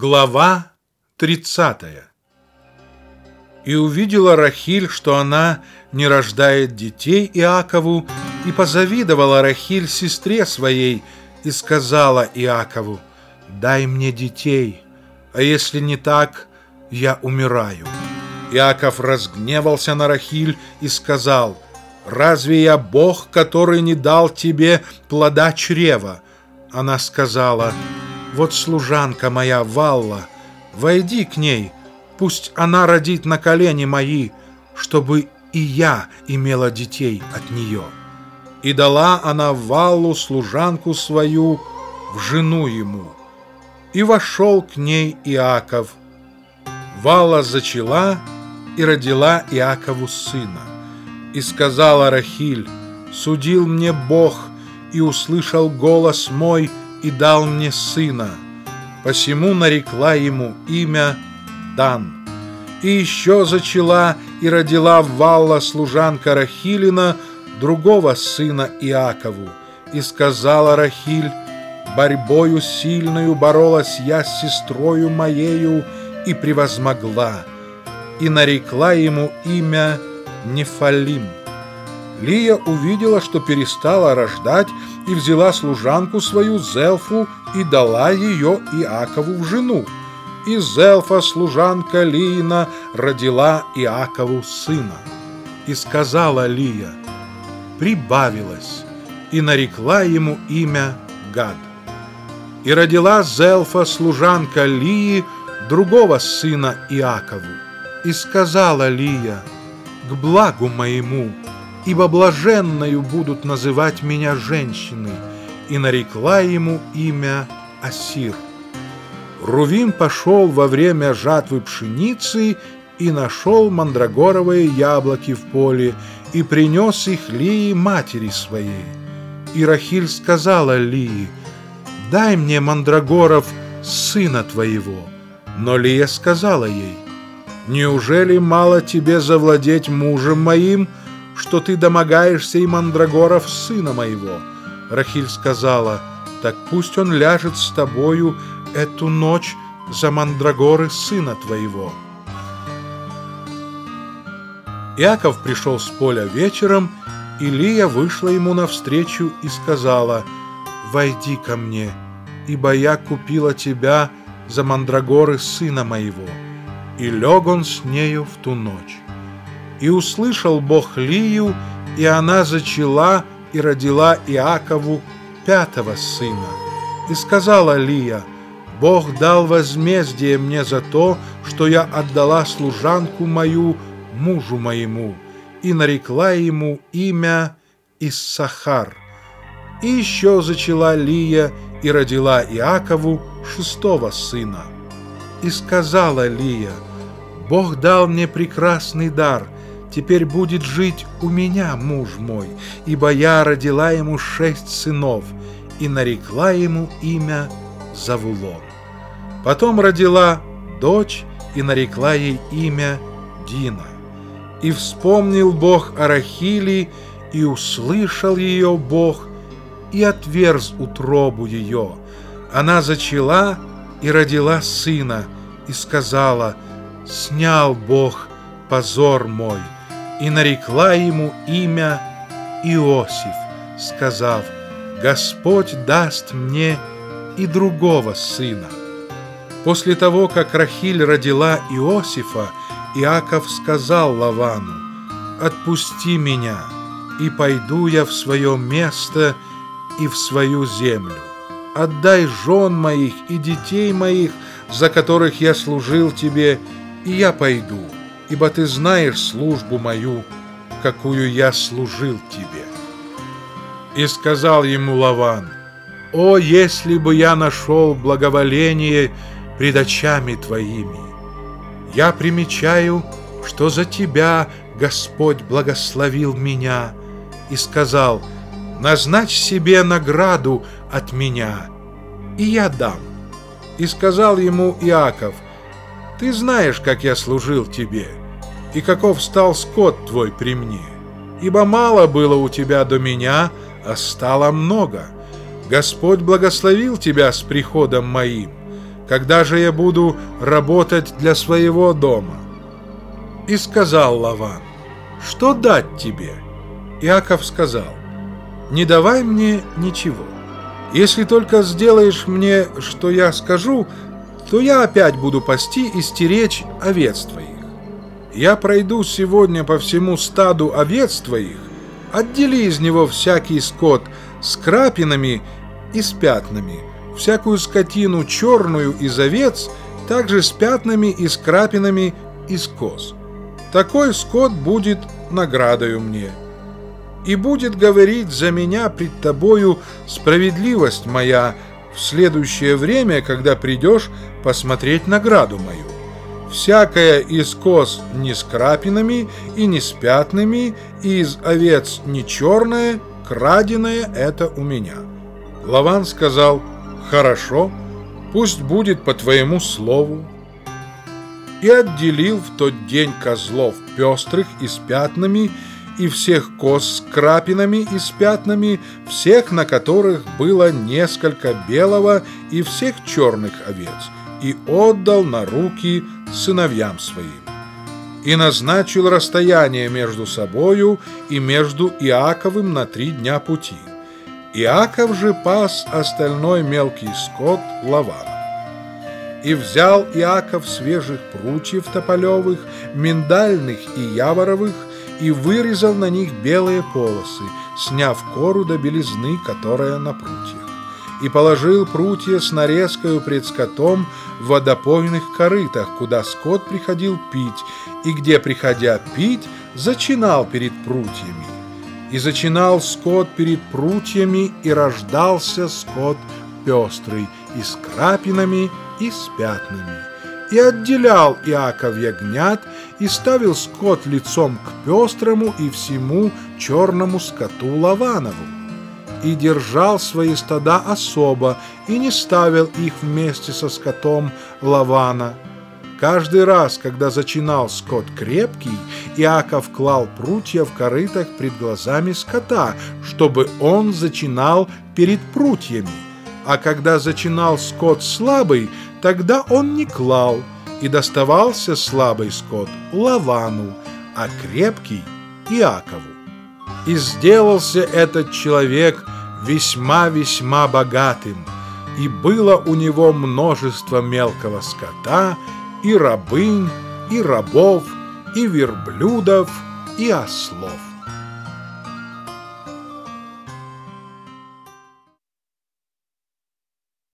Глава 30 И увидела Рахиль, что она не рождает детей Иакову, и позавидовала Рахиль сестре своей, и сказала Иакову, «Дай мне детей, а если не так, я умираю». Иаков разгневался на Рахиль и сказал, «Разве я Бог, который не дал тебе плода чрева?» Она сказала, «Я вот служанка моя Валла, войди к ней, пусть она родит на колени мои, чтобы и я имела детей от нее. И дала она Валлу служанку свою в жену ему. И вошел к ней Иаков. Валла зачала и родила Иакову сына. И сказала Рахиль, судил мне Бог, и услышал голос мой, и дал мне сына. Посему нарекла ему имя Дан. И еще зачала и родила Валла служанка Рахилина другого сына Иакову. И сказала Рахиль, борьбою сильную боролась я с сестрою моею и превозмогла. И нарекла ему имя Нефалим. Лия увидела, что перестала рождать, и взяла служанку свою Зелфу и дала ее Иакову в жену. И Зелфа, служанка Лиина, родила Иакову сына. И сказала Лия, прибавилась, и нарекла ему имя Гад. И родила Зелфа, служанка Лии, другого сына Иакову. И сказала Лия, к благу моему, ибо блаженною будут называть меня женщины, и нарекла ему имя Асир. Рувим пошел во время жатвы пшеницы и нашел мандрагоровые яблоки в поле и принес их Лии матери своей. И Рахиль сказала Лии, «Дай мне мандрагоров сына твоего». Но Лия сказала ей, «Неужели мало тебе завладеть мужем моим, что ты домогаешься и мандрагоров сына моего. Рахиль сказала, так пусть он ляжет с тобою эту ночь за мандрагоры сына твоего. Иаков пришел с поля вечером, и Лия вышла ему навстречу и сказала, «Войди ко мне, ибо я купила тебя за мандрагоры сына моего». И лег он с нею в ту ночь. И услышал Бог Лию, и она зачала и родила Иакову пятого сына. И сказала Лия, Бог дал возмездие мне за то, что я отдала служанку мою мужу моему, и нарекла ему имя Иссахар. И еще зачала Лия и родила Иакову шестого сына. И сказала Лия, Бог дал мне прекрасный дар — Теперь будет жить у меня муж мой, ибо я родила ему шесть сынов и нарекла ему имя Завулон. Потом родила дочь и нарекла ей имя Дина. И вспомнил Бог о Рахиле, и услышал ее Бог, и отверз утробу ее. Она зачала и родила сына, и сказала, «Снял Бог позор мой» и нарекла ему имя Иосиф, сказав, «Господь даст мне и другого сына». После того, как Рахиль родила Иосифа, Иаков сказал Лавану, «Отпусти меня, и пойду я в свое место и в свою землю. Отдай жен моих и детей моих, за которых я служил тебе, и я пойду» ибо ты знаешь службу мою, какую я служил тебе. И сказал ему Лаван, «О, если бы я нашел благоволение пред очами твоими! Я примечаю, что за тебя Господь благословил меня, и сказал, назначь себе награду от меня, и я дам. И сказал ему Иаков, ты знаешь, как я служил тебе, и каков стал скот твой при мне. Ибо мало было у тебя до меня, а стало много. Господь благословил тебя с приходом моим. Когда же я буду работать для своего дома? И сказал Лаван, что дать тебе? Иаков сказал, не давай мне ничего. Если только сделаешь мне, что я скажу, то я опять буду пасти и стеречь овец твоих. Я пройду сегодня по всему стаду овец твоих, отдели из него всякий скот с крапинами и с пятнами, всякую скотину черную из овец, также с пятнами и с крапинами из коз. Такой скот будет наградою мне. И будет говорить за меня пред тобою справедливость моя в следующее время, когда придешь посмотреть награду мою. Всякая из коз не с крапинами и не с пятнами, и из овец не черная, краденое это у меня. Лаван сказал, хорошо, пусть будет по твоему слову. И отделил в тот день козлов пестрых и с пятнами, и всех коз с крапинами и с пятнами, всех, на которых было несколько белого, и всех черных овец, и отдал на руки сыновьям своим. И назначил расстояние между собою и между Иаковым на три дня пути. Иаков же пас остальной мелкий скот Лавана. И взял Иаков свежих прутьев тополевых, миндальных и яворовых, и вырезал на них белые полосы, сняв кору до белизны, которая на прутьях. И положил прутья с нарезкою пред скотом в водопойных корытах, куда скот приходил пить, и где, приходя пить, зачинал перед прутьями. И зачинал скот перед прутьями, и рождался скот пестрый, и с крапинами, и с пятнами. И отделял Иаков ягнят, и ставил скот лицом к пестрому и всему черному скоту Лаванову. И держал свои стада особо, и не ставил их вместе со скотом Лавана. Каждый раз, когда зачинал скот крепкий, Иаков клал прутья в корытах пред глазами скота, чтобы он зачинал перед прутьями. А когда зачинал скот слабый, тогда он не клал, и доставался слабый скот Лавану, а крепкий Иакову. И сделался этот человек весьма-весьма богатым, и было у него множество мелкого скота, и рабынь, и рабов, и верблюдов, и ослов.